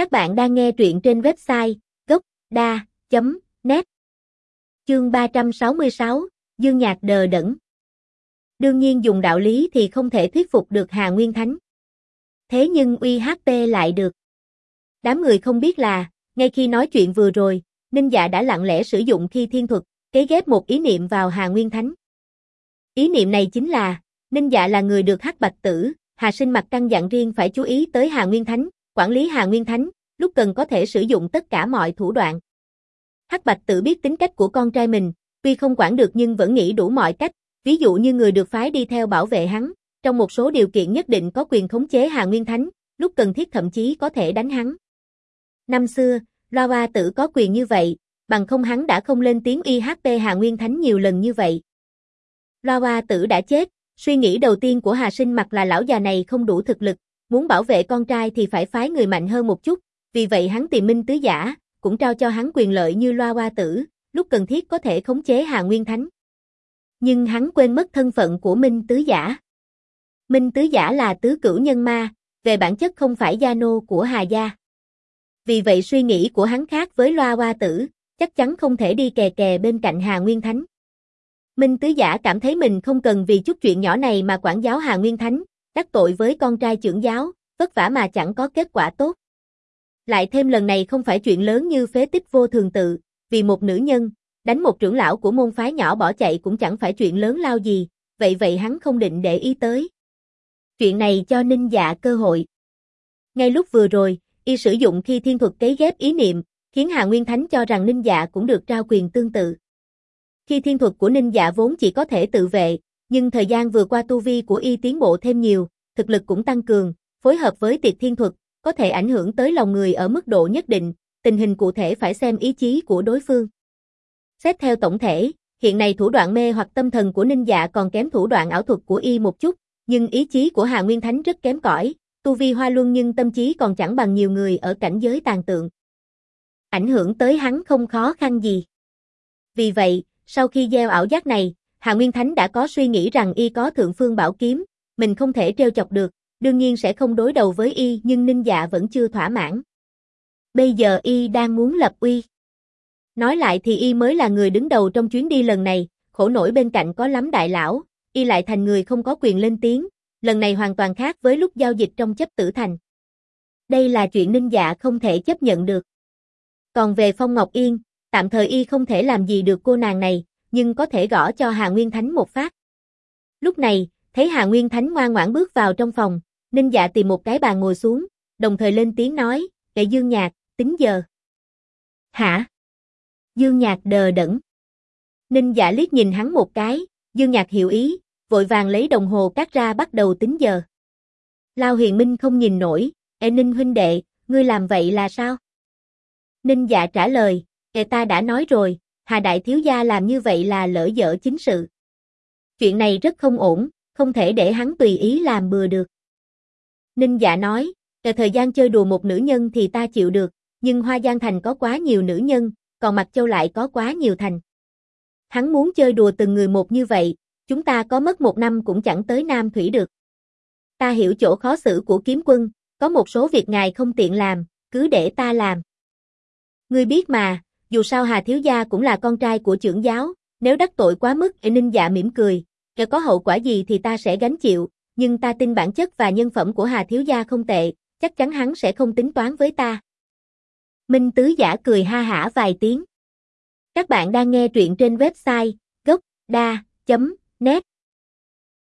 Các bạn đang nghe truyện trên website gốc.da.net Chương 366, Dương Nhạc đờ đẫn Đương nhiên dùng đạo lý thì không thể thuyết phục được Hà Nguyên Thánh. Thế nhưng uy HP lại được. Đám người không biết là, ngay khi nói chuyện vừa rồi, Ninh Dạ đã lặng lẽ sử dụng khi thiên thuật, kế ghép một ý niệm vào Hà Nguyên Thánh. Ý niệm này chính là, Ninh Dạ là người được hắc bạch tử, Hà Sinh mặt căn dặn riêng phải chú ý tới Hà Nguyên Thánh, quản lý Hà Nguyên Thánh, lúc cần có thể sử dụng tất cả mọi thủ đoạn. Hắc Bạch tự biết tính cách của con trai mình, tuy không quản được nhưng vẫn nghĩ đủ mọi cách, ví dụ như người được phái đi theo bảo vệ hắn, trong một số điều kiện nhất định có quyền khống chế Hà Nguyên Thánh, lúc cần thiết thậm chí có thể đánh hắn. Năm xưa, Loa Hoa tử có quyền như vậy, bằng không hắn đã không lên tiếng IHP Hà Nguyên Thánh nhiều lần như vậy. Loa Hoa tử đã chết, suy nghĩ đầu tiên của Hà Sinh Mặc là lão già này không đủ thực lực, muốn bảo vệ con trai thì phải phái người mạnh hơn một chút, vì vậy hắn tìm Minh Tứ Giả, cũng trao cho hắn quyền lợi như Loa Hoa tử, lúc cần thiết có thể khống chế Hà Nguyên Thánh. Nhưng hắn quên mất thân phận của Minh Tứ Giả. Minh Tứ Giả là tứ cửu nhân ma, về bản chất không phải gia nô của Hà Gia. Vì vậy suy nghĩ của hắn khác với Loa Hoa tử, chắc chắn không thể đi kè kè bên cạnh Hà Nguyên Thánh. Minh Tứ Giả cảm thấy mình không cần vì chút chuyện nhỏ này mà quản giáo Hà Nguyên Thánh, đắc tội với con trai trưởng giáo, vất vả mà chẳng có kết quả tốt. Lại thêm lần này không phải chuyện lớn như phế tích vô thường tự, vì một nữ nhân, đánh một trưởng lão của môn phái nhỏ bỏ chạy cũng chẳng phải chuyện lớn lao gì, vậy vậy hắn không định để ý tới. Chuyện này cho Ninh Dạ cơ hội. Ngay lúc vừa rồi, y sử dụng khi thiên thuật cấy ghép ý niệm, khiến Hà Nguyên Thánh cho rằng Ninh Dạ cũng được trao quyền tương tự. Khi thiên thuật của Ninh Dạ vốn chỉ có thể tự vệ, nhưng thời gian vừa qua tu vi của y tiến bộ thêm nhiều, thực lực cũng tăng cường, phối hợp với tiệt thiên thuật, có thể ảnh hưởng tới lòng người ở mức độ nhất định, tình hình cụ thể phải xem ý chí của đối phương. Xét theo tổng thể, hiện nay thủ đoạn mê hoặc tâm thần của ninh dạ còn kém thủ đoạn ảo thuật của y một chút, nhưng ý chí của Hà Nguyên Thánh rất kém cỏi, tu vi hoa luân nhưng tâm trí còn chẳng bằng nhiều người ở cảnh giới tàn tượng. Ảnh hưởng tới hắn không khó khăn gì. Vì vậy, sau khi gieo ảo giác này, Hà Nguyên Thánh đã có suy nghĩ rằng y có thượng phương bảo kiếm, mình không thể treo chọc được, đương nhiên sẽ không đối đầu với y nhưng ninh dạ vẫn chưa thỏa mãn. Bây giờ y đang muốn lập uy. Nói lại thì y mới là người đứng đầu trong chuyến đi lần này, khổ nổi bên cạnh có lắm đại lão, y lại thành người không có quyền lên tiếng, lần này hoàn toàn khác với lúc giao dịch trong chấp tử thành. Đây là chuyện ninh dạ không thể chấp nhận được. Còn về Phong Ngọc Yên, tạm thời y không thể làm gì được cô nàng này, nhưng có thể gõ cho Hà Nguyên Thánh một phát. Lúc này, thấy Hà Nguyên Thánh ngoan ngoãn bước vào trong phòng, Ninh Dạ tìm một cái bàn ngồi xuống, đồng thời lên tiếng nói, "Kệ Dương Nhạc, tính giờ." "Hả?" Dương Nhạc đờ đẫn. Ninh Dạ liếc nhìn hắn một cái, Dương Nhạc hiểu ý, vội vàng lấy đồng hồ cắt ra bắt đầu tính giờ. Lao Huyền Minh không nhìn nổi, "Ê Ninh huynh đệ, ngươi làm vậy là sao?" Ninh Dạ trả lời, "Kệ ta đã nói rồi, Hà Đại Thiếu Gia làm như vậy là lỡ dở chính sự. Chuyện này rất không ổn, không thể để hắn tùy ý làm bừa được. Ninh dạ nói, là thời gian chơi đùa một nữ nhân thì ta chịu được, nhưng Hoa Giang Thành có quá nhiều nữ nhân, còn Mặt Châu lại có quá nhiều thành. Hắn muốn chơi đùa từng người một như vậy, chúng ta có mất một năm cũng chẳng tới Nam Thủy được. Ta hiểu chỗ khó xử của kiếm quân, có một số việc ngài không tiện làm, cứ để ta làm. Ngươi biết mà, dù sao Hà Thiếu Gia cũng là con trai của trưởng giáo, nếu đắc tội quá mức, thì ninh dạ mỉm cười, kẻ có hậu quả gì thì ta sẽ gánh chịu, nhưng ta tin bản chất và nhân phẩm của Hà Thiếu Gia không tệ, chắc chắn hắn sẽ không tính toán với ta. Minh Tứ Giả cười ha hả vài tiếng. Các bạn đang nghe truyện trên website gocda.net